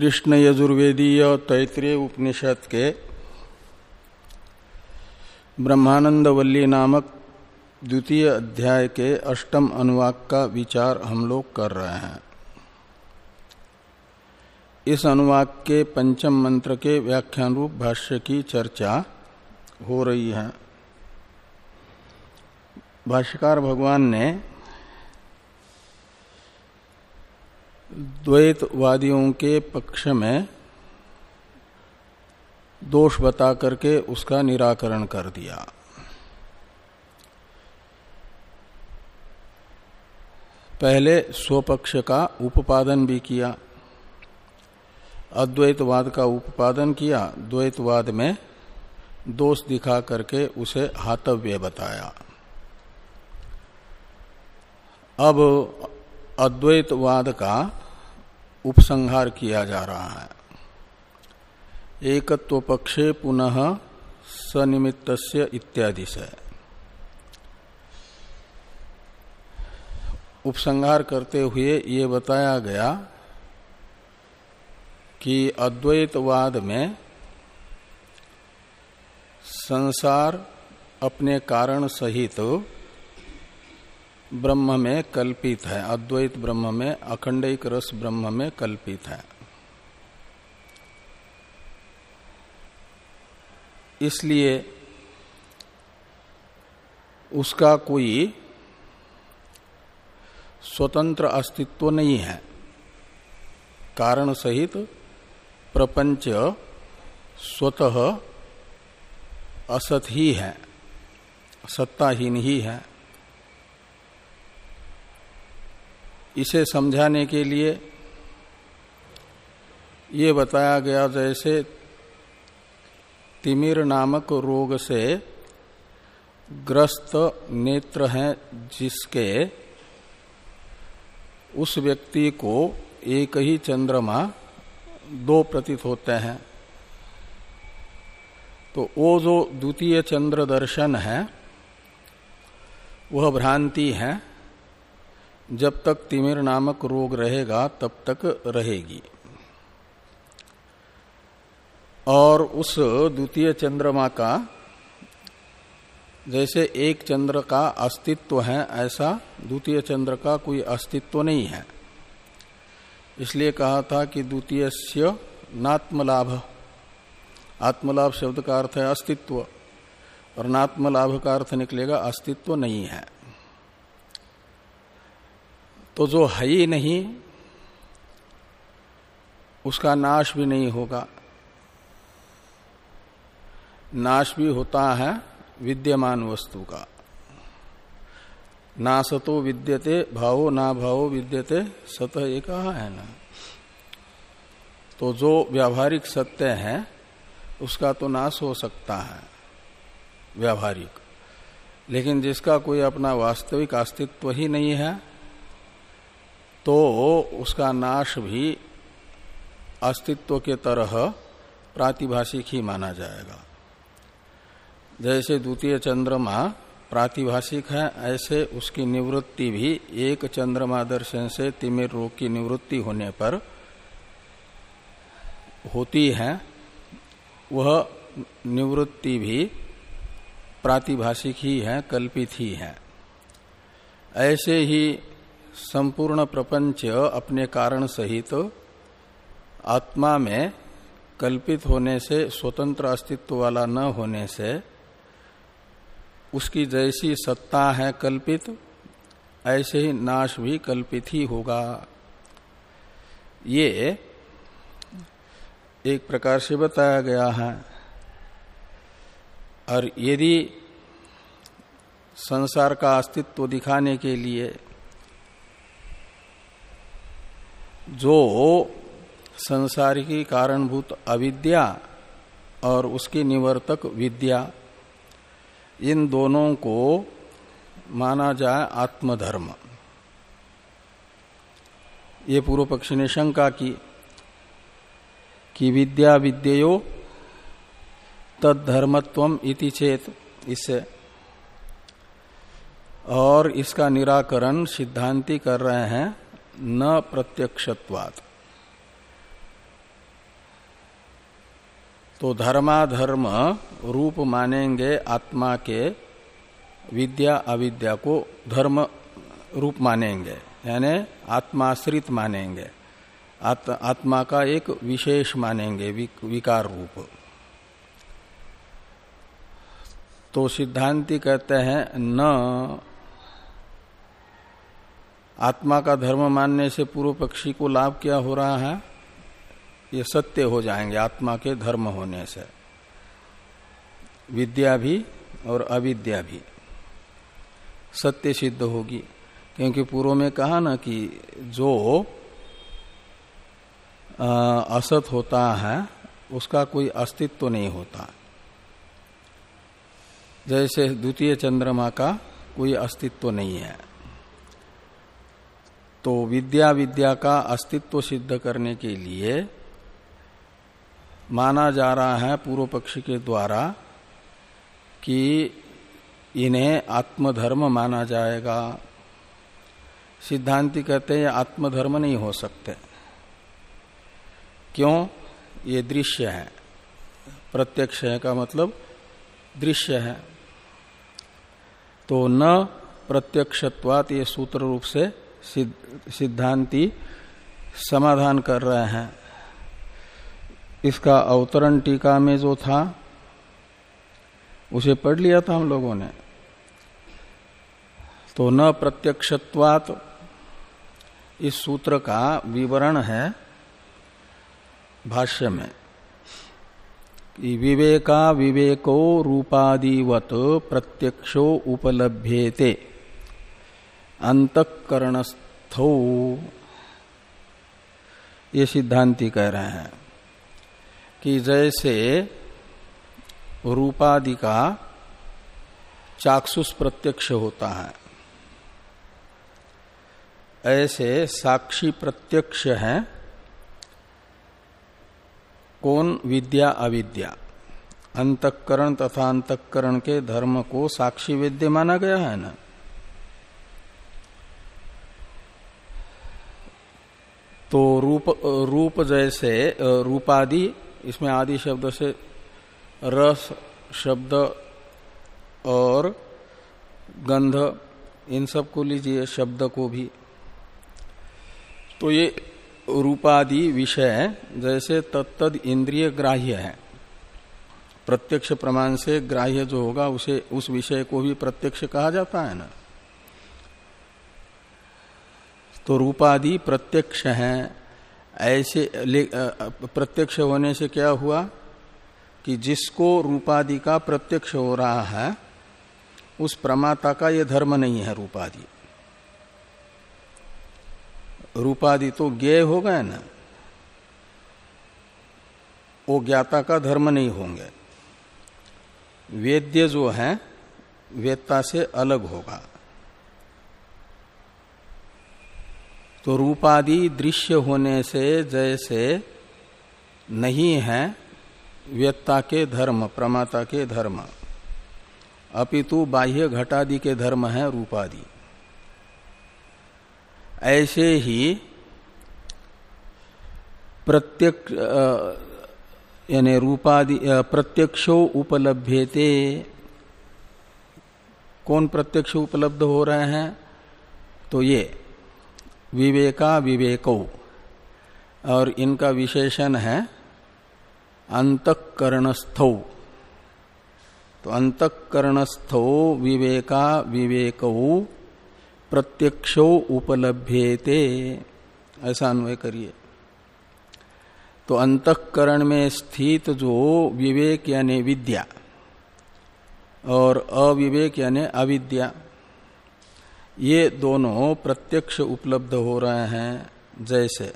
कृष्ण यजुर्वेदीय तैतृय उपनिषद के ब्रह्मानंद वल्ली नामक द्वितीय अध्याय के अष्टम अनुवाक का विचार हम लोग कर रहे हैं। इस अनुवाक के पंचम मंत्र के व्याख्यान रूप भाष्य की चर्चा हो रही है। भाष्यकार भगवान ने द्वैतवादियों के पक्ष में दोष बता करके उसका निराकरण कर दिया। पहले स्वपक्ष का उपादन भी किया, अद्वैतवाद का उपादन किया, द्वैतवाद में दोष दिखा करके उसे हातव्य बताया। अब अद्वैतवाद का उपसंहार किया जा रहा है। एकत्व पक्षे पुनः सनिमित्त इत्यादि से। उपसंहार करते हुए ये बताया गया कि अद्वैतवाद में संसार अपने कारण सहित तो ब्रह्म में कल्पित है, अद्वैत ब्रह्म में, अखंडिक रस ब्रह्म में कल्पित है। इसलिए उसका कोई स्वतंत्र अस्तित्व नहीं है। कारण सहित प्रपंच स्वतः असत ही है, सत्ताहीन ही है। इसे समझाने के लिए ये बताया गया जैसे तिमिर नामक रोग से ग्रस्त नेत्र हैं जिसके उस व्यक्ति को एक ही चंद्रमा दो प्रतीत होते हैं। तो वो जो द्वितीय चंद्र दर्शन है, वह भ्रांति है। जब तक तिमिर नामक रोग रहेगा, तब तक रहेगी। और उस द्वितीय चंद्रमा का, जैसे एक चंद्र का अस्तित्व है, ऐसा द्वितीय चंद्र का कोई अस्तित्व नहीं है। इसलिए कहा था कि द्वितीय से नात्मलाभ, आत्मलाभ शब्द का अर्थ है अस्तित्व, और नात्मलाभ का अर्थ निकलेगा अस्तित्व नहीं है। तो जो है ही नहीं, उसका नाश भी नहीं होगा। नाश भी होता है विद्यमान वस्तु का। नाश तो विद्यते, भावो ना भावो विद्यते सतह एक है ना। तो जो व्यावहारिक सत्य है, उसका तो नाश हो सकता है, व्यावहारिक। लेकिन जिसका कोई अपना वास्तविक अस्तित्व ही नहीं है तो उसका नाश भी अस्तित्व के तरह प्रातिभाषिक ही माना जाएगा। जैसे द्वितीय चंद्रमा प्रातिभाषिक है, ऐसे उसकी निवृत्ति भी एक चंद्रमा दर्शन से तिमिर रोग की निवृत्ति होने पर होती है। वह निवृत्ति भी प्रातिभाषिक ही है, कल्पित ही है। ऐसे ही संपूर्ण प्रपंच अपने कारण सहित आत्मा में कल्पित होने से, स्वतंत्र अस्तित्व वाला न होने से, उसकी जैसी सत्ता है कल्पित, ऐसे ही नाश भी कल्पित ही होगा। ये एक प्रकार से बताया गया है। और यदि संसार का अस्तित्व दिखाने के लिए जो संसार की कारणभूत अविद्या और उसकी निवर्तक विद्या, इन दोनों को माना जाए आत्मधर्म। ये पूर्व पक्षी ने शंका की कि विद्या विद्यो तद्धर्मत्व इति चेत इससे और इसका निराकरण सिद्धांति कर रहे हैं न प्रत्यक्षत्वात। तो धर्माधर्म रूप मानेंगे आत्मा के विद्या अविद्या को धर्म रूप मानेंगे यानी आत्माश्रित मानेंगे। आत, आत्मा का एक विशेष मानेंगे विकार रूप। तो सिद्धांति कहते हैं न आत्मा का धर्म मानने से पूर्व पक्षी को लाभ क्या हो रहा है? ये सत्य हो जाएँगे, आत्मा के धर्म होने से। विद्या भी और अविद्या भी। सत्य सिद्ध होगी, क्योंकि पूर्व में कहा ना कि जो असत होता है, उसका कोई अस्तित्व तो नहीं होता। जैसे द्वितीय चंद्रमा का कोई अस्तित्व तो नहीं है। तो विद्या विद्या का अस्तित्व सिद्ध करने के लिए माना जा रहा है पूर्व पक्षी के द्वारा कि इन्हें आत्मधर्म माना जाएगा। सिद्धांति कहते हैं, आत्मधर्म नहीं हो सकते। क्यों? ये दृश्य है। प्रत्यक्ष है का मतलब दृश्य है। तो न प्रत्यक्षत्वात ये सूत्र रूप से सिद्धांति समाधान कर रहे हैं। इसका अवतरण टीका में जो था, उसे पढ़ लिया था हम लोगों ने। तो न प्रत्यक्षत्वात इस सूत्र का विवरण है भाष्य में विवेका विवेको रूपादिवत प्रत्यक्षो उपलभ्येते। अंतकरणस्थो। ये सिद्धांति कह रहे हैं कि जैसे रूपादि का चाक्षुष प्रत्यक्ष होता है, ऐसे साक्षी प्रत्यक्ष है कौन विद्या अविद्या। अंतकरण तथा अंतकरण के धर्म को साक्षी वेद्य माना गया है ना? तो रूप रूप जैसे रूपादि, इसमें आदि शब्द से रस, शब्द और गंध, इन सबको लीजिए, शब्द को भी। तो ये रूपादि विषय जैसे तत्द इंद्रिय ग्राह्य है। प्रत्यक्ष प्रमाण से ग्राह्य जो होगा, उसे, उस विषय को भी प्रत्यक्ष कहा जाता है ना? तो रूपादि प्रत्यक्ष हैं। ऐसे प्रत्यक्ष होने से क्या हुआ कि जिसको रूपादि का प्रत्यक्ष हो रहा है, उस प्रमाता का यह धर्म नहीं है रूपादि। रूपादि तो ज्ञेय हो गए ना। वो ज्ञाता का धर्म नहीं होंगे। वेद्य जो है वेदता से अलग होगा। तो रूपादि दृश्य होने से जैसे नहीं है व्यक्ता के धर्म, प्रमाता के धर्म। अपितु बाह्य घटादि के धर्म है रूपादि। ऐसे ही प्रत्यक्ष यानी रूपादि प्रत्यक्षो उपलब्धते कौन प्रत्यक्ष उपलब्ध हो रहे हैं? तो ये विवेका विवेको। और इनका विशेषण है अंतकरणस्थौ। तो अंतकरणस्थो विवेका विवेको प्रत्यक्षो उपलभ्येते। ऐसा अन्वय करिए। तो अंतकरण में स्थित जो विवेक यानी विद्या और अविवेक यानी अविद्या ये दोनों प्रत्यक्ष उपलब्ध हो रहे हैं जैसे।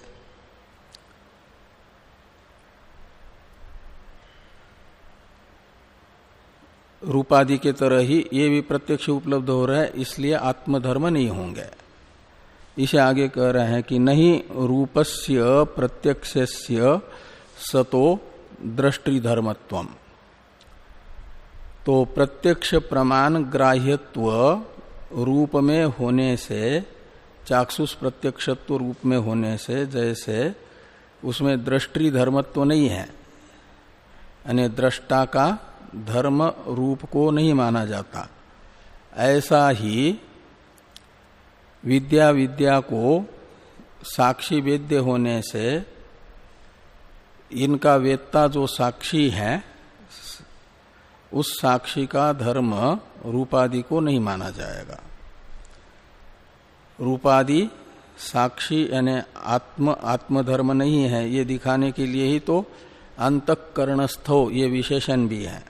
रूपादि के तरह ही ये भी प्रत्यक्ष उपलब्ध हो रहा है, इसलिए आत्मधर्म नहीं होंगे। इसे आगे कह रहे हैं कि नहीं रूपस्य प्रत्यक्ष सतो दृष्टि धर्मत्व तो प्रत्यक्ष प्रमाण ग्राह्यत्व रूप में होने से, चाक्षुष प्रत्यक्षत्व रूप में होने से, जैसे उसमें दृष्टि धर्मत्व नहीं है, यानी दृष्टा का धर्म रूप को नहीं माना जाता। ऐसा ही विद्या विद्या को साक्षी वेद्य होने से, इनका वेत्ता जो साक्षी है, उस साक्षी का धर्म रूपादि को नहीं माना जाएगा। रूपादि साक्षी यानी आत्म, आत्मधर्म नहीं है, ये दिखाने के लिए ही तो अंतकरणस्थो, ये विशेषण भी है।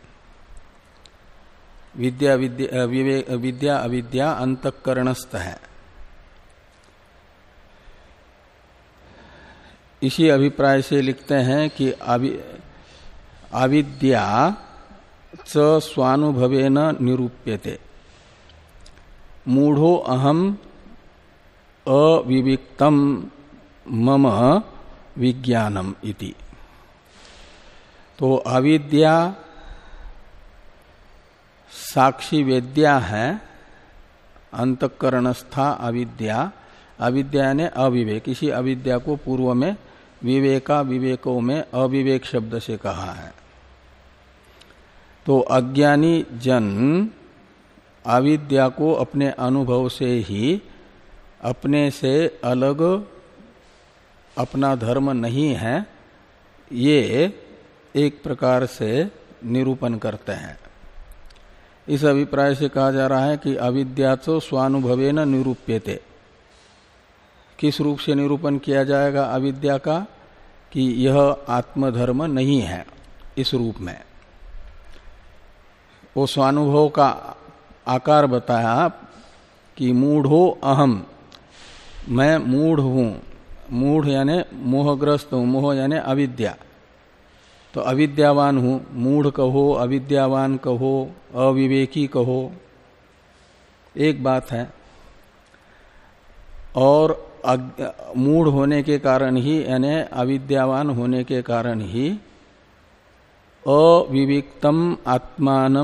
विद्या विद्या विद्या, अविद्या अंतकरणस्थ है। इसी अभिप्राय से लिखते हैं कि अविद्या च स्वानुभवेन निरूप्यते। मूढ़ो अहम अविविक्तम मम विज्ञानम इति। तो अविद्या साक्षी वेद्या है, अंतकरणस्था अविद्या। अविद्या ने अविवेक। इसी अविद्या को पूर्व में विवेका विवेकों में अविवेक शब्द से कहा है। तो अज्ञानी जन अविद्या को अपने अनुभव से ही अपने से अलग अपना धर्म नहीं है, ये एक प्रकार से निरूपण करते हैं। इस अभिप्राय से कहा जा रहा है कि अविद्या तो स्वानुभवे न निरूप्यते। किस रूप से निरूपण किया जाएगा अविद्या का? कि यह आत्मधर्म नहीं है इस रूप में। वो स्वानुभव का आकार बताया कि मूढ़ो अहम मैं मूढ़ हूँ। मूढ़ यानी मोहग्रस्त हूँ। मोह यानी अविद्या। तो अविद्यावान हूँ। मूढ़ कहो, अविद्यावान कहो, अविवेकी कहो। एक बात है। और मूढ़ होने के कारण ही, यानी अविद्यावान होने के कारण ही, अविविक्तम आत्मान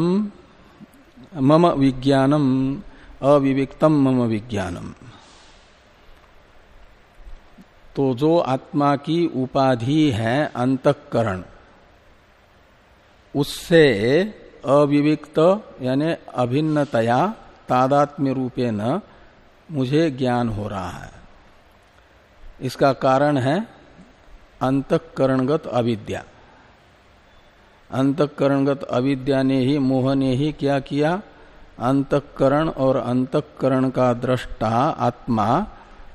मम विज्ञानम, अविविक्तम मम विज्ञानम। तो जो आत्मा की उपाधि है अंतकरण, उससे अविविक्त यानी अभिन्नतया तादात्म्य रूपे न मुझे ज्ञान हो रहा है। इसका कारण है अंतकरणगत अविद्या। अंतकरणगत अविद्या ने ही, मोह ने ही क्या किया? अंतकरण और अंतकरण का दृष्टा आत्मा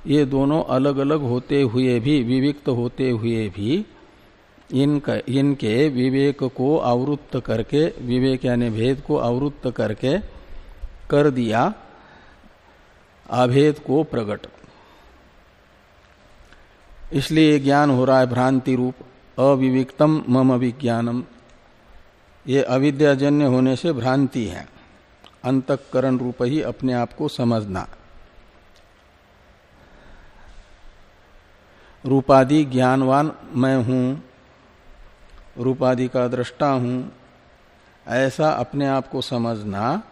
ये दोनों अलग अलग होते हुए भी, विविक्त होते हुए भी, इनका, इनके विवेक को आवृत्त करके, विवेक यानी भेद को आवृत्त करके कर दिया, अभेद को प्रकट इसलिए ज्ञान हो रहा है भ्रांति रूप, अविविक्तम मम विज्ञानम। ये अविद्याजन्य होने से भ्रांति है, अंतकरण रूप ही अपने आप को समझना। रूपादि ज्ञानवान मैं हूँ, रूपादि का दृष्टा हूँ, ऐसा अपने आप को समझना,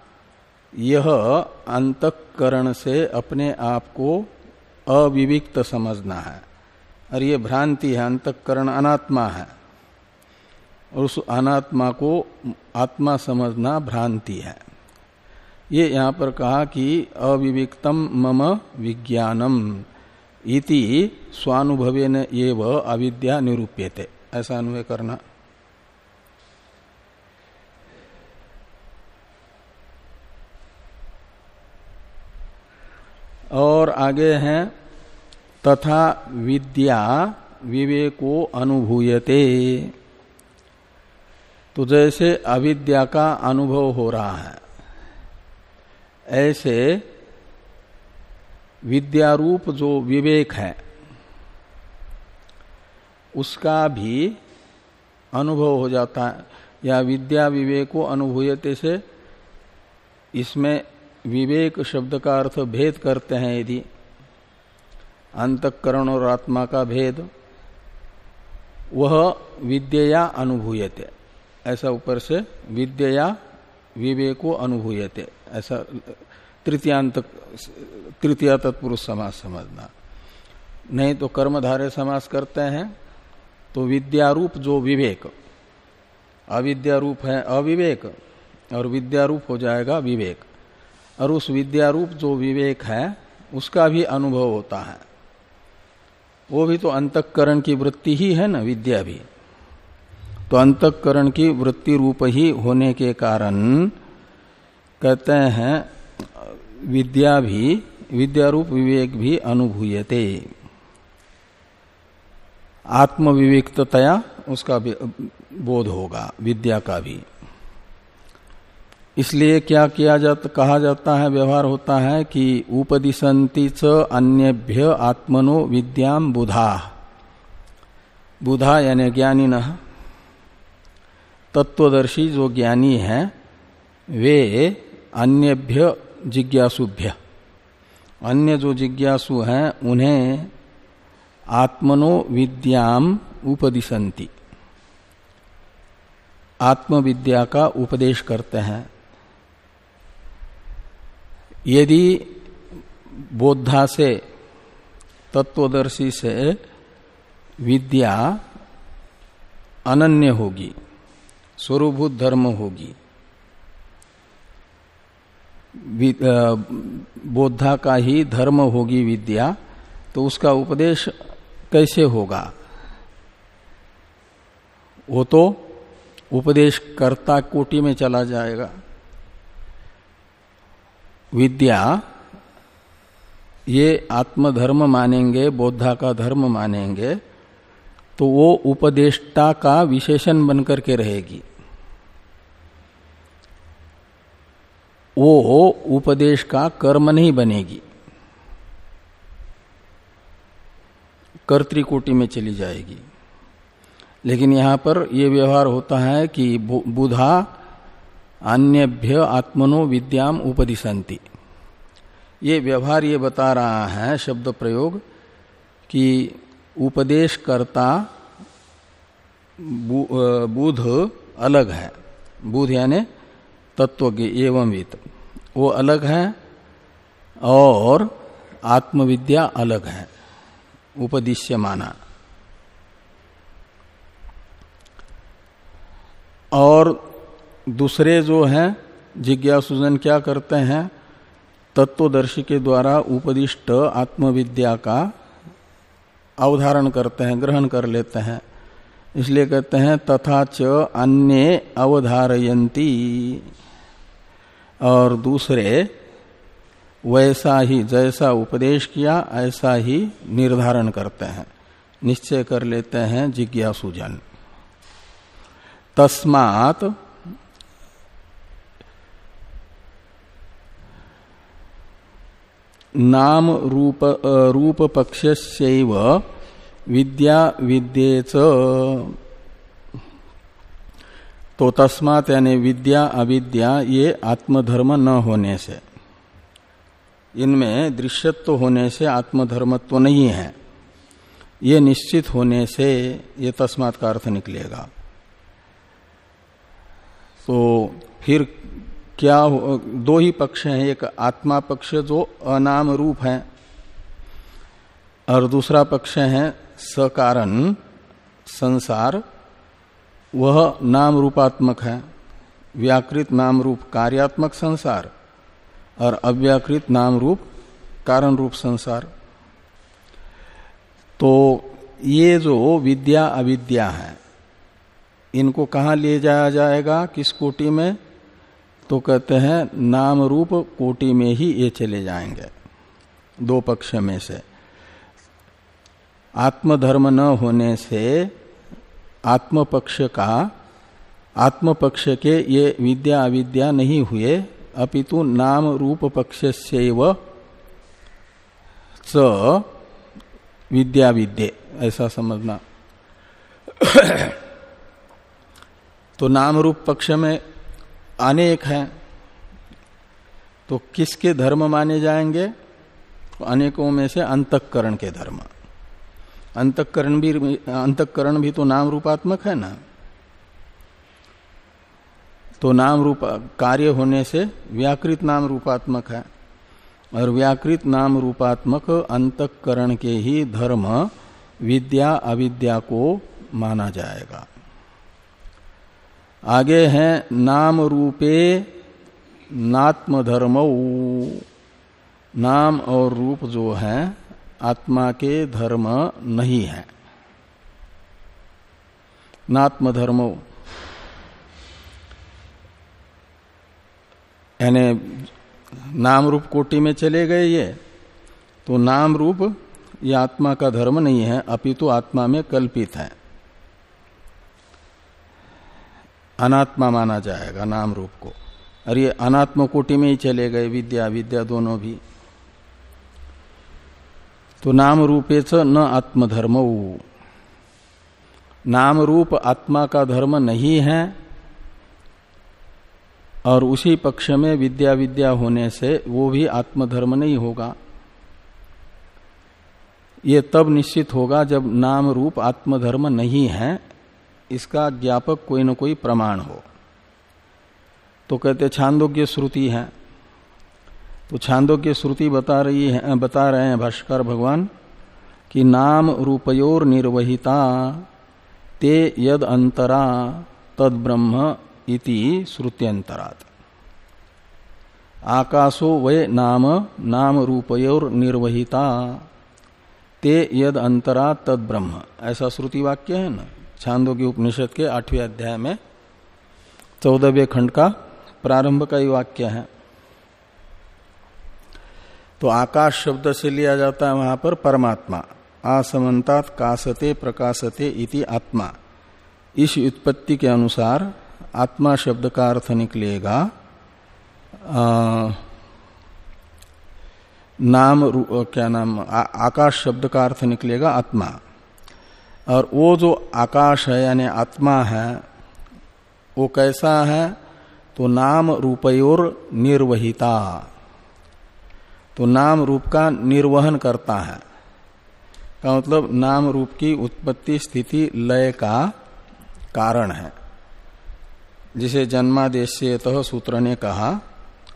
यह अंतकरण से अपने आप को अविविक्त समझना है। और ये भ्रांति है, अंतकरण अनात्मा है। और उस अनात्मा को आत्मा समझना भ्रांति है। ये यहाँ पर कहा कि अविविक्तम मम विज्ञानम। इति स्वानुभवेन एव अविद्या निरूप्यते। ऐसा अनुभव करना। और आगे हैं, तथा विद्या विवेको अनुभूयते। तो जैसे अविद्या का अनुभव हो रहा है, ऐसे विद्यारूप जो विवेक है, उसका भी अनुभव हो जाता है। या विद्या विवेको अनुभूयते से इसमें विवेक शब्द का अर्थ भेद करते हैं यदि अंतकरण और आत्मा का भेद, वह विद्या अनुभूयते। ऐसा ऊपर से विद्या विवेको अनुभूयते। ऐसा तृतीयांत तृतीय तत्पुरुष समास समझना। नहीं तो कर्मधारे समास करते हैं तो विद्यारूप जो विवेक। अविद्या रूप है अविवेक, और विद्या रूप हो जाएगा विवेक। और उस विद्या रूप जो विवेक है, उसका भी अनुभव होता है। वो भी तो अंतकरण की वृत्ति ही है ना, विद्या भी। तो अंतकरण की वृत्ति रूप ही होने के कारण कहते हैं विद्या भी विद्या रूप विवेक भी अनुभूयते। आत्म विवेकतया उसका बोध होगा, विद्या का भी। इसलिए क्या किया जाता, कहा जाता है, व्यवहार होता है कि उपदिशंति च अन्यभ्य आत्मनो विद्याम बुधा। बुधा यानी ज्ञानी न तत्वदर्शी जो ज्ञानी है, वे अन्यभ्य जिज्ञासुभ्य। अन्य जो जिज्ञासु हैं, उन्हें आत्मनो विद्याम उपदिशंति। आत्मविद्या का उपदेश करते हैं। यदि बोधा से, तत्वदर्शी से विद्या अनन्य होगी स्वरूभूत धर्म होगी बोधा का ही धर्म होगी विद्या तो उसका उपदेश कैसे होगा? वो तो उपदेश कर्ता कोटि में चला जाएगा। विद्या, ये आत्मधर्म मानेंगे बोधा का धर्म मानेंगे तो वो उपदेष्टा का विशेषण बनकर के रहेगी। वो उपदेश का कर्म नहीं बनेगी। कर्तिकोटि में चली जाएगी। लेकिन यहाँ पर यह व्यवहार होता है कि बुधा, अन्यभ्य आत्मनो विद्याम उपदिशंति। ये व्यवहार ये बता रहा है, शब्द प्रयोग, कि उपदेश करता बुध अलग है। बुध यानी तत्वज्ञ एवं वित वो अलग है और आत्मविद्या अलग है। उपदिश्य माना और दूसरे जो हैं जिज्ञासुजन क्या करते हैं? तत्वदर्शी के द्वारा उपदिष्ट आत्मविद्या का अवधारण करते हैं, ग्रहण कर लेते हैं। इसलिए कहते हैं, तथा च अन्य अवधारयंती और दूसरे, वैसा ही, जैसा उपदेश किया, ऐसा ही निर्धारण करते हैं। निश्चय कर लेते हैं जिज्ञासुजन तस्मात नाम रूप रूप पक्ष विद्या विद्येच। तो तस्मात यानी विद्या अविद्या ये आत्मधर्म न होने से। इनमें दृश्यत्व होने से आत्मधर्मत्व नहीं है। ये निश्चित होने से ये तस्मात का अर्थ निकलेगा। तो फिर क्या हो? दो ही पक्ष हैं, एक आत्मा पक्ष जो अनाम रूप है, और दूसरा पक्ष है सकारण, संसार, वह नाम रूपात्मक है। व्याकृत नाम रूप कार्यात्मक संसार और अव्याकृत नाम रूप कारण रूप संसार। तो ये जो विद्या अविद्या है, इनको कहा ले जाया जाएगा? किस कोटि में? तो कहते हैं नाम रूप कोटि में ही ये चले जाएँगे, दो पक्ष में से। आत्मधर्म न होने से आत्मपक्ष का, आत्मपक्ष के ये विद्या अविद्या नहीं हुए, अपितु नाम रूप पक्ष से विद्या विद्य, ऐसा समझना। तो नाम रूप पक्ष में अनेक हैं। तो किसके धर्म माने जाएँगे? अनेकों में से अंतकरण के धर्म। अंतकरण भी अंतकरण भी तो नाम रूपात्मक है ना? तो नाम रूप, कार्य होने से व्याकृत नाम रूपात्मक है। और व्याकृत नाम रूपात्मक अंतकरण के ही धर्म विद्या अविद्या को माना जाएगा। आगे है, नाम रूपे नात्म धर्म नाम और रूप जो है आत्मा के धर्म नहीं है। नात्म धर्मो यानी नाम रूप कोटि में चले गए ये तो नाम रूप ये आत्मा का धर्म नहीं है, अपितु तो आत्मा में कल्पित है। अनात्मा माना जाएगा नाम रूप को। और ये अनात्म कोटि में ही चले गए, विद्या विद्या दोनों भी। तो नाम रूपे च न आत्मधर्म। नाम रूप आत्मा का धर्म नहीं है और उसी पक्ष में विद्या विद्या होने से वो भी आत्मधर्म नहीं होगा। ये तब निश्चित होगा जब नाम रूप आत्मधर्म नहीं है, इसका ज्ञापक कोई न कोई प्रमाण हो। तो कहते छांदोग्य श्रुति है। तो छांदो की श्रुति बता रही है, बता रहे हैं भाष्कर भगवान, कि नाम रूपयोर निर्वहिता, ते यद अंतरा तद ब्रह्म इति श्रुत्यंतरात। आकाशो वे नाम नाम रूपयोर निर्वहिता, ते यद अंतरा तद ब्रह्म। ऐसा श्रुति वाक्य है ना? छांदोग्य उपनिषद के आठवें अध्याय में चौदहवें खंड का प्रारंभ का ही वाक्य है। तो आकाश शब्द से लिया जाता है वहाँ पर परमात्मा। आसमंतात कासते प्रकाशते इति आत्मा। इस उत्पत्ति के अनुसार आत्मा शब्द का अर्थ निकलेगा आ, नाम क्या नाम आ, आकाश शब्द का अर्थ निकलेगा आत्मा। और वो जो आकाश है यानी आत्मा है वो कैसा है? तो नाम रूपयोर निर्वहिता। तो नाम रूप का निर्वहन करता है। का मतलब नाम रूप की उत्पत्ति स्थिति लय का कारण है। जिसे जन्मादेश सूत्र ने कहा,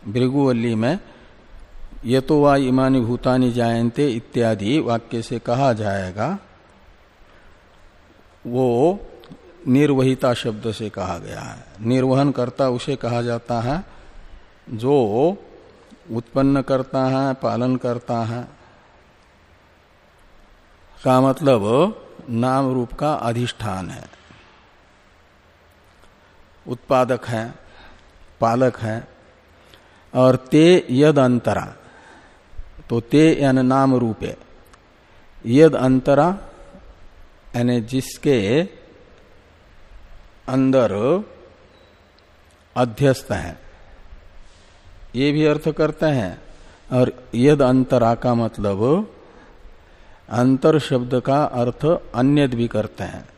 भृगुवल्ली में ये तो वा इमानी भूतानी जायन्ते इत्यादि वाक्य से कहा जाएगा, वो निर्वहिता शब्द से कहा गया है। निर्वहन करता उसे कहा जाता है जो उत्पन्न करता है, पालन करता है। का मतलब नाम रूप का अधिष्ठान है। उत्पादक है, पालक है, और ते यद अंतरा तो ते यानी नाम रूपे। यद अंतरा यानी जिसके अंदर अध्यस्त है। ये भी अर्थ करते हैं। और यद अंतरा का मतलब अंतर शब्द का अर्थ अन्य भी करते हैं।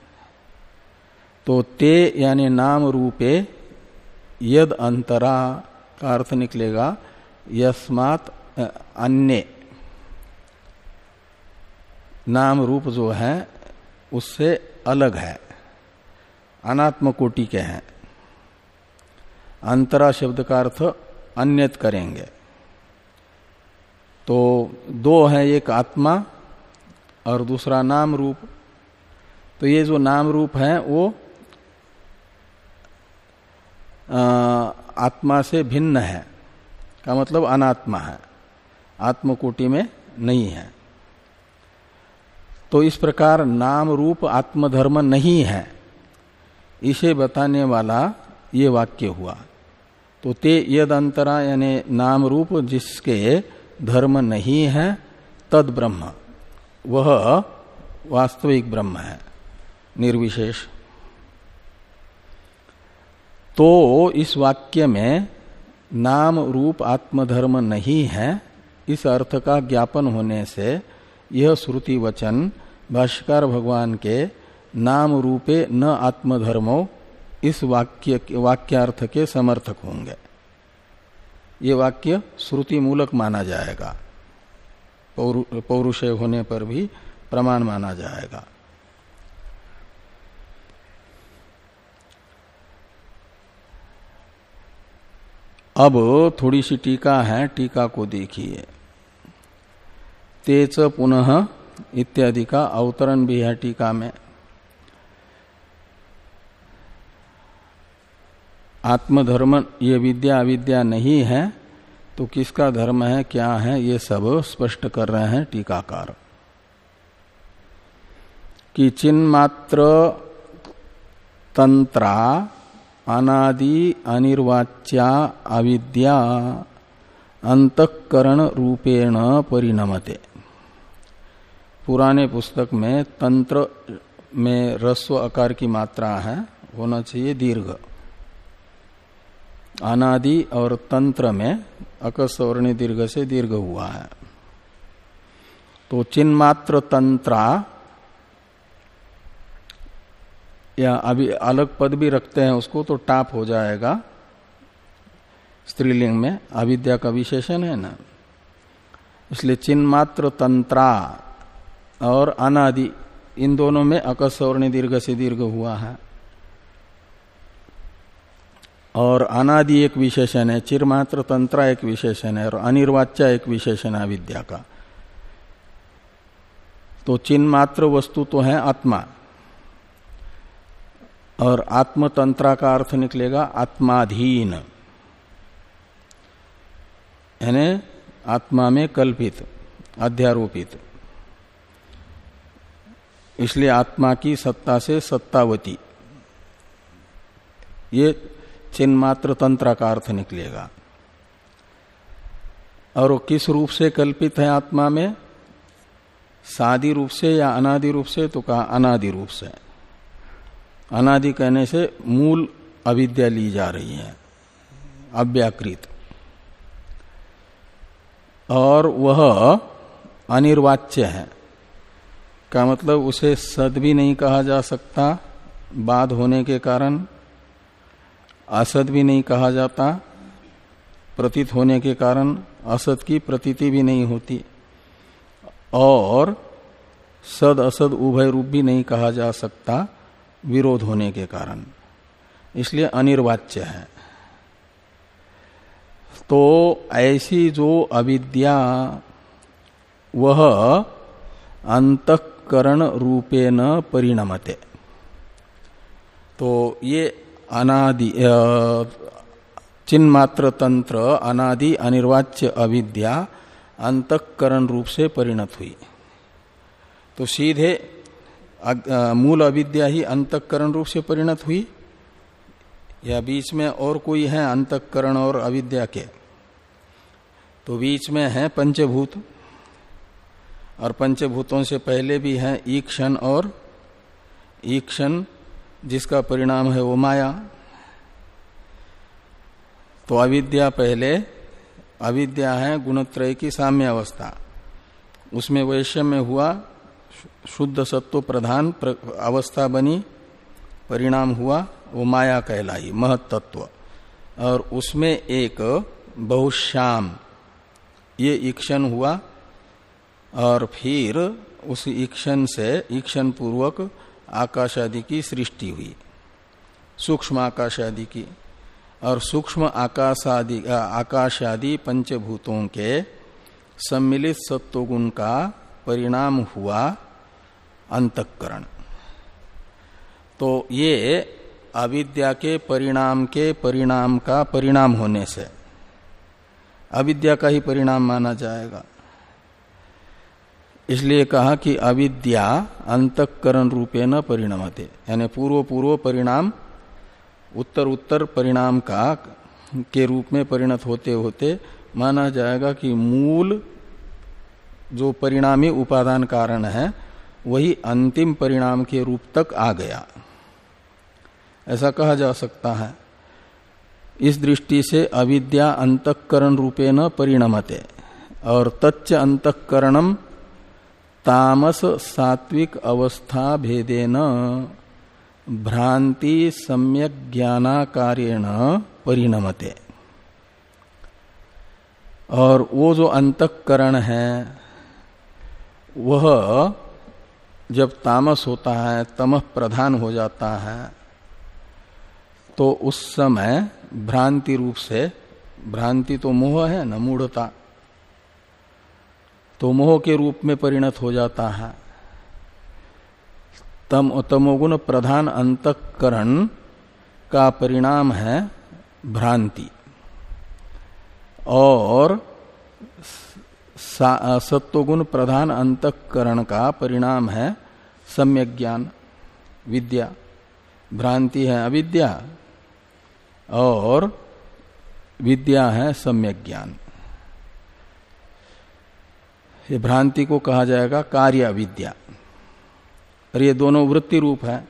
तो ते यानी नाम रूपे यद अंतरा का अर्थ निकलेगा, यस्मात अन्य। नाम रूप जो है, उससे अलग है। अनात्म कोटि के हैं। अंतरा शब्द का अर्थ अन्यत करेंगे। तो दो है, एक आत्मा और दूसरा नाम रूप। तो ये जो नाम रूप है, वो आत्मा से भिन्न है। का मतलब अनात्मा है। आत्मकोटि में नहीं है। तो इस प्रकार नाम रूप आत्मधर्म नहीं है। इसे बताने वाला ये वाक्य हुआ। तो ते यद अंतरा यानी नाम रूप जिसके धर्म नहीं है, तद ब्रह्म। वह वास्तविक ब्रह्म है, निर्विशेष। तो इस वाक्य में नाम रूप आत्मधर्म नहीं है, इस अर्थ का ज्ञापन होने से यह श्रुति वचन भाष्कर भगवान के नाम रूपे न आत्मधर्मो इस वाक्य वाक्यार्थ के समर्थक होंगे। ये वाक्य श्रुति मूलक माना जाएगा। पौरुषय होने पर भी प्रमाण माना जाएगा। अब थोड़ी सी टीका है, टीका को देखिए। तेज पुनः इत्यादि का अवतरण भी है टीका में। आत्मधर्म ये विद्या अविद्या नहीं है तो किसका धर्म है, क्या है, ये सब स्पष्ट कर रहे हैं टीकाकार। कि चिन्मात्र तंत्रा अनादि अनिर्वाच्या अविद्या अंतकरण रूपेण परिणमते। पुराने पुस्तक में तंत्र में रस्व आकार की मात्रा है, होना चाहिए दीर्घ। अनादि और तंत्र में अकस्वर्णी दीर्घ से दीर्घ हुआ है। तो चिन्मात्र तंत्रा या अभी अलग पद भी रखते हैं, उसको तो टाप हो जाएगा। स्त्रीलिंग में अविद्या का विशेषण है ना। इसलिए चिन्मात्र तंत्रा और अनादि, इन दोनों में अकस्वर्णी दीर्घ से दीर्घ हुआ है। और अनादि एक विशेषण है, चिरमात्र तंत्रा एक विशेषण है और अनिर्वाच्या एक विशेषण है विद्या का। तो चिन्मात्र वस्तु तो है आत्मा। और आत्मतंत्रा का अर्थ निकलेगा आत्माधीन। यानी आत्मा में कल्पित, अध्यारोपित। इसलिए आत्मा की सत्ता से सत्तावती। ये चिन्मात्र तंत्र का अर्थ निकलेगा। और वो किस रूप से कल्पित है आत्मा में? सादी रूप से या अनादि रूप से? तो कहा अनादि रूप से। अनादि कहने से मूल अविद्या ली जा रही है, अव्याकृत। और वह अनिर्वाच्य है। का मतलब उसे सद भी नहीं कहा जा सकता, बाद होने के कारण असद भी नहीं कहा जाता। प्रतीत होने के कारण असत की प्रतीति भी नहीं होती। और सद असद उभय रूप भी नहीं कहा जा सकता, विरोध होने के कारण। इसलिए अनिर्वाच्य है। तो ऐसी जो अविद्या, वह अंतकरण रूपेण परिणमते। तो ये अनादि चिन्मात्र तंत्र अनादि, अनिर्वाच्य अविद्या, अंतकरण रूप से परिणत हुई। तो सीधे मूल अविद्या ही अंतकरण रूप से परिणत हुई। या बीच में और कोई है अंतकरण और अविद्या के? तो बीच में है पंचभूत, और पंचभूतों से पहले भी है ईक्षण और ईक्षण जिसका परिणाम है वो माया। तो अविद्या पहले, अविद्या है गुणत्रय की साम्य अवस्था। उसमें वैश्य में हुआ, शुद्ध सत्व प्रधान अवस्था बनी, परिणाम हुआ, वो माया कहलाई, महत्त्व। और उसमें एक बहुश्याम, ये ईक्षण हुआ, और फिर उस ईक्षण से ईक्षण पूर्वक आकाश आदि की सृष्टि हुई। सूक्ष्म आकाश आदि की और सूक्ष्म आकाश आदि आकाश आदि पंचभूतों के सम्मिलित सत्वगुण का परिणाम हुआ अंतकरण। तो ये अविद्या के परिणाम के परिणाम का परिणाम होने से, अविद्या का ही परिणाम माना जाएगा। इसलिए कहा कि अविद्या अंतकरण रूपे न परिणमते। यानी पूर्व पूर्व परिणाम उत्तर उत्तर परिणाम का, के रूप में परिणत होते होते माना जाएगा कि मूल जो परिणामी उपादान कारण है, वही अंतिम परिणाम के रूप तक आ गया। ऐसा कहा जा सकता है। इस दृष्टि से अविद्या अंतकरण रूपे न परिणमते। और तच्च अंतकरणम तामस सात्विक अवस्था भेदेन भ्रांति सम्यक ज्ञानाकारेण परिणमते। और वो जो अंतकरण है, वह जब तामस होता है तमह प्रधान हो जाता है तो उस समय भ्रांति रूप से, भ्रांति तो मोह है न, मूढ़ता तो मोह के रूप में परिणत हो जाता है। तम, तमोगुण प्रधान अंतकरण का परिणाम है भ्रांति। और सत्वगुण प्रधान अंतकरण का परिणाम है सम्यक ज्ञान, विद्या। भ्रांति है अविद्या और विद्या है सम्यक ज्ञान। ये भ्रांति को कहा जाएगा कार्य विद्या और ये दोनों वृत्ति रूप है।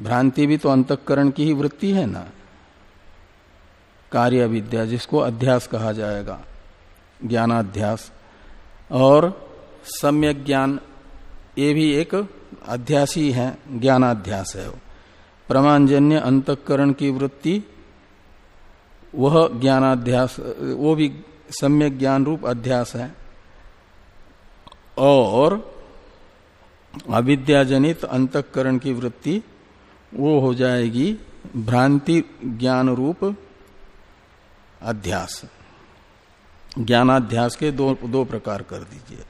भ्रांति भी तो अंतकरण की ही वृत्ति है ना? कार्य विद्या जिसको अध्यास कहा जाएगा, ज्ञानाध्यास। और सम्यक ज्ञान, ये भी एक अध्यासी है, ज्ञानाध्यास है प्रमाणजन्य अंतकरण की वृत्ति, वह ज्ञानाध्यास, वो भी सम्यक ज्ञान रूप अध्यास है। और अविद्याजनित अंतकरण की वृत्ति, वो हो जाएगी भ्रांति ज्ञान रूप अध्यास। ज्ञानाध्यास के दो दो प्रकार कर दीजिए।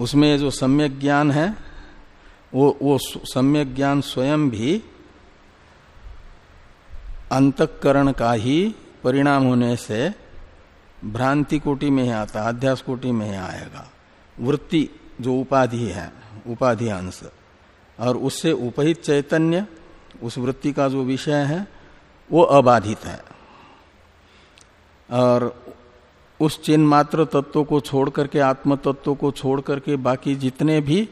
उसमें जो सम्यक ज्ञान है, वो वो सम्यक ज्ञान स्वयं भी अंतकरण का ही परिणाम होने से भ्रांति कोटि में ही आता, अध्यास कोटि में ही आएगा। वृत्ति जो उपाधि है, उपाधि अंश। और उससे उपहित चैतन्य, उस वृत्ति का जो विषय है, वो अबाधित है। और उस चिन्ह मात्र तत्व को छोड़ करके, आत्म तत्व को छोड़ करके, बाकी जितने भी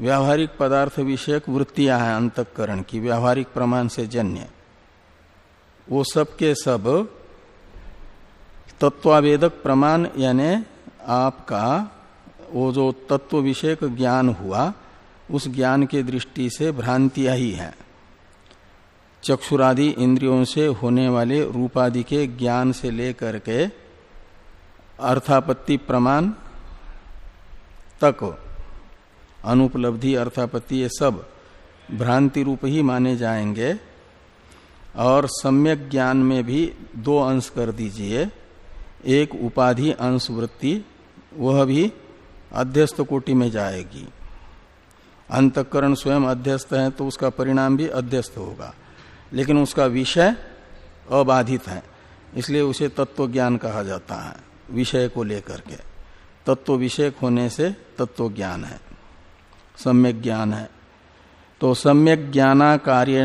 व्यावहारिक पदार्थ विषयक वृत्तियाँ हैं अंतकरण की, व्यावहारिक प्रमाण से जन्य, वो सब के सब तत्वावेदक प्रमाण, यानी आपका वो जो तत्व विषयक ज्ञान हुआ, उस ज्ञान के दृष्टि से भ्रांतियाँ ही है। चक्षुरादि इंद्रियों से होने वाले रूपादि के ज्ञान से लेकर के अर्थापत्ति प्रमाण तक अनुपलब्धि, अर्थापत्ति, ये सब भ्रांति रूप ही माने जाएँगे। और सम्यक ज्ञान में भी दो अंश कर दीजिए। एक उपाधि अंश वृत्ति वह भी अध्यस्त कोटि में जाएगी। अंतकरण स्वयं अध्यस्त है तो उसका परिणाम भी अध्यस्त होगा। लेकिन उसका विषय अबाधित है, इसलिए उसे तत्व ज्ञान कहा जाता है, विषय को लेकर के। तत्व विषय होने से तत्व ज्ञान है, सम्यक ज्ञान है। तो सम्यक ज्ञाना कार्य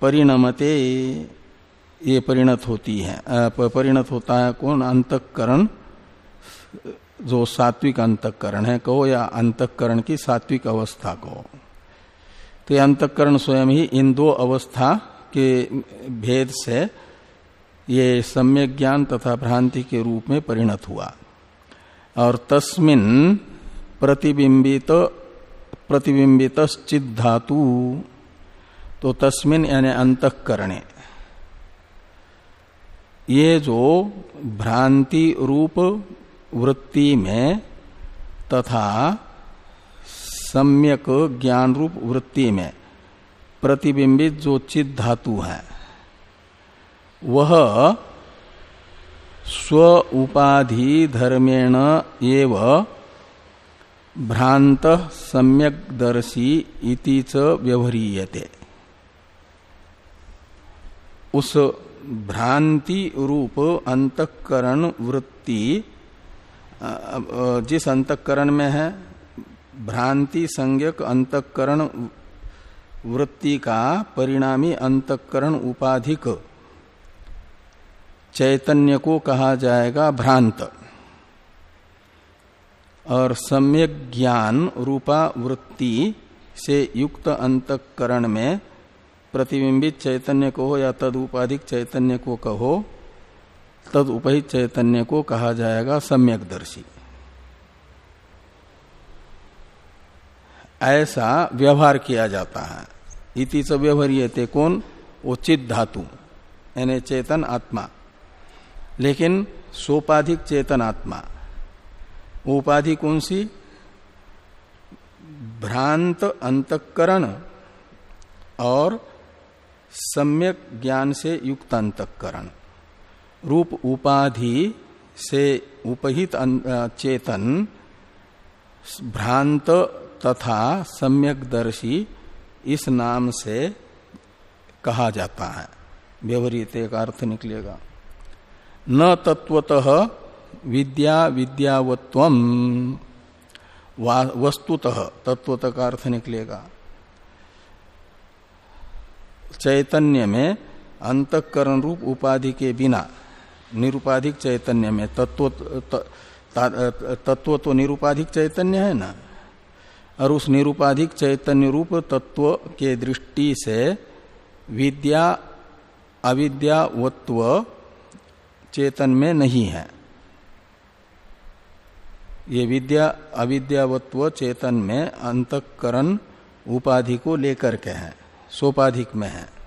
परिणमते, ये परिणत होती है परिणत होता है कौन? अंतकरण जो सात्विक अंतकरण है, कहो या अंतकरण की सात्विक अवस्था को तो ये अंतकरण स्वयं ही इन दो अवस्था के भेद से ये सम्यक ज्ञान तथा भ्रांति के रूप में परिणत हुआ। और तस्मिन प्रतिबिंबित प्रतिबिंबित धातु तो तस्मिन यानी अंतकरणे। ये जो भ्रांति रूप वृत्ति में तथा सम्यक ज्ञान रूप वृत्ति में प्रतिबिंबित जो चित धातु है, वह स्व उपाधि धर्मेण एव भ्रांत सम्यक दर्शी इति च व्यवहारीयते। उस भ्रांति रूप अंतकरण वृत्ति जिस अंतकरण में है, भ्रांति संज्ञक अंतकरण वृत्ति का परिणामी अंतकरण उपाधिक चैतन्य को कहा जाएगा भ्रांत। और सम्यक ज्ञान रूपा वृत्ति से युक्त अंतकरण में प्रतिबिंबित चैतन्य को हो या तद उपाधिक चैतन्य को कहो तद उपहित चैतन्य को कहा जाएगा सम्यक दर्शी ऐसा व्यवहार किया जाता है। इति च व्यवहारियते कौन? उचित धातु, यानी चेतन आत्मा। लेकिन सोपाधिक चेतन आत्मा, उपाधि कौन सी? भ्रांत अंतकरण और सम्यक ज्ञान से युक्त अंतकरण। रूप उपाधि से उपहित चेतन, भ्रांत तथा सम्यक दर्शी इस नाम से कहा जाता है। व्यवहित का अर्थ निकलेगा। न तत्वतः विद्या विद्यावत्व वस्तुतः तत्वतः का अर्थ निकलेगा। चैतन्य में अंतकरण रूप उपाधि के बिना निरुपाधिक चैतन्य में, तत्व तत्व तो निरुपाधिक चैतन्य है ना? और उस निरुपाधिक चैतन्य रूप तत्व के दृष्टि से विद्या, अविद्यावत्व चेतन में नहीं है। ये विद्या, अविद्यावत्व चेतन में अंतकरण उपाधि को लेकर के है, सोपाधिक में है।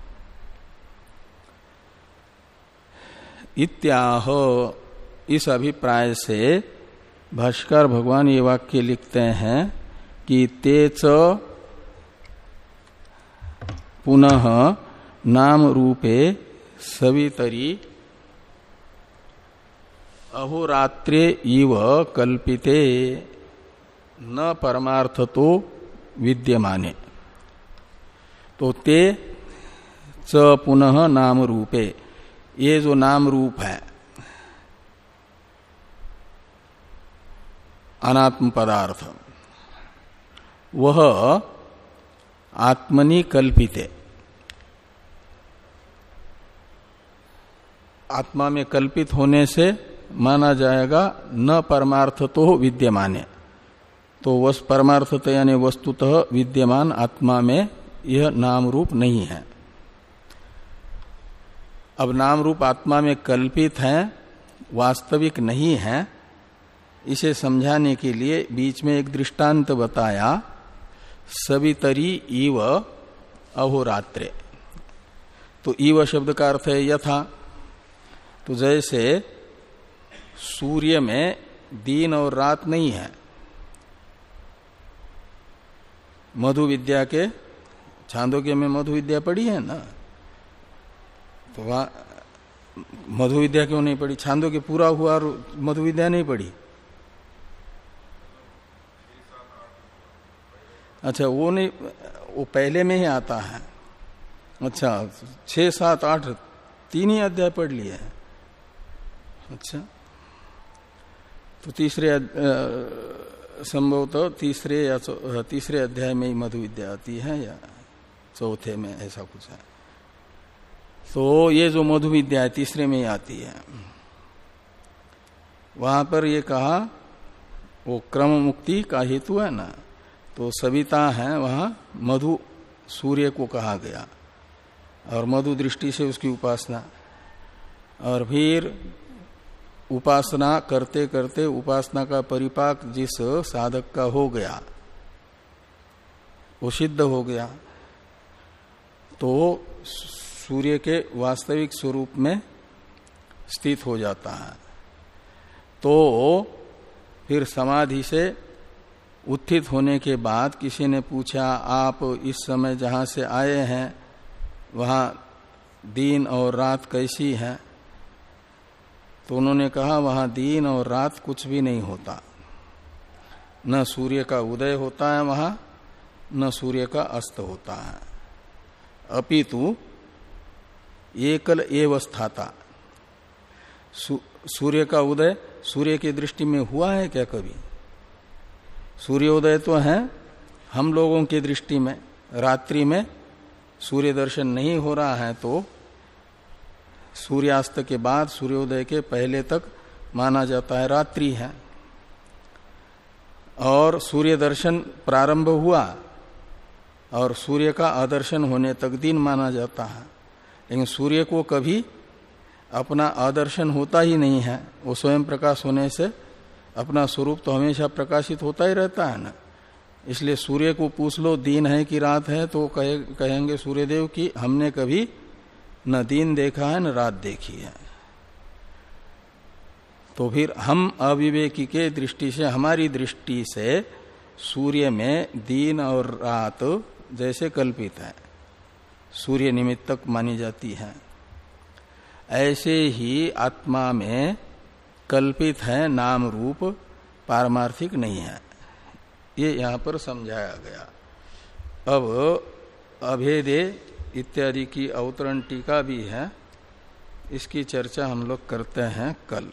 इत्याह। इस अभिप्राय से भाष्कर भगवान ये वाक्य लिखते हैं कि तेच पुनः नाम रूपे सवितरी अहोरात्रे इव कल्पिते न परमार्थ तो विद्यमाने। तो ते च पुनः नाम रूपे। ये जो नाम रूप है, अनात्म पदार्थ, वह आत्मनि कल्पित। आत्मा में कल्पित होने से माना जाएगा न परमार्थ तो विद्यमान। तो वस परमार्थत यानी वस्तुतः विद्यमान आत्मा में यह नाम रूप नहीं है। अब नाम रूप आत्मा में कल्पित है, वास्तविक नहीं है, इसे समझाने के लिए बीच में एक दृष्टांत बताया, सवितरी इव अहोरात्रे। तो इव शब्द का अर्थ है यथा। तो जैसे सूर्य में दिन और रात नहीं है मधु विद्या के छांदोग्य में मधु विद्या पढ़ी है ना? तो वहाँ मधु विद्या क्यों नहीं पढ़ी? छांदो के पूरा हुआ और मधु विद्या नहीं पढ़ी? अच्छा वो नहीं, वो पहले में ही आता है। अच्छा छ सात, आठ, तीन ही अध्याय पढ़ लिए अच्छा। तो तीसरे संभवतः तीसरे या तीसरे अध्याय में ही मधु विद्या आती है या चौथे में ऐसा कुछ है? तो ये जो मधु विद्या है, तीसरे में ही आती है। वहाँ पर ये कहा, वो क्रम मुक्ति का हेतु है ना तो सविता है वहाँ मधु सूर्य को कहा गया, और मधु दृष्टि से उसकी उपासना, और फिर उपासना करते करते उपासना का परिपाक जिस साधक का हो गया, वो सिद्ध हो गया तो सूर्य के वास्तविक स्वरूप में स्थित हो जाता है। तो फिर समाधि से उत्थित होने के बाद किसी ने पूछा, आप इस समय जहाँ से आए हैं, वहाँ दिन और रात कैसी है? तो उन्होंने कहा, वहाँ दिन और रात कुछ भी नहीं होता। न सूर्य का उदय होता है वहाँ, न सूर्य का अस्त होता है। अपितु एकल एव स्थाता। सूर्य का उदय सूर्य की दृष्टि में हुआ है क्या कभी? सूर्योदय तो है, हम लोगों की दृष्टि में, रात्रि में सूर्य दर्शन नहीं हो रहा है तो सूर्यास्त के बाद सूर्योदय के पहले तक माना जाता है रात्रि है। और सूर्य दर्शन प्रारंभ हुआ और सूर्य का आदर्शन होने तक दिन माना जाता है। लेकिन सूर्य को कभी अपना आदर्शन होता ही नहीं है। वो स्वयं प्रकाश होने से अपना स्वरूप तो हमेशा प्रकाशित होता ही रहता है ना। इसलिए सूर्य को पूछ लो दिन है कि रात है? तो कहे, कहेंगे सूर्यदेव की हमने कभी न दिन देखा है न रात देखी है। तो फिर हम अविवेकी के दृष्टि से हमारी दृष्टि से सूर्य में दिन और रात जैसे कल्पित है। सूर्य निमित्तक मानी जाती है। ऐसे ही आत्मा में कल्पित है, नाम रूप पारमार्थिक नहीं है। ये यहाँ पर समझाया गया। अब अभेदे इत्यादि की अवतरण टीका भी है। इसकी चर्चा हम लोग करते हैं कल।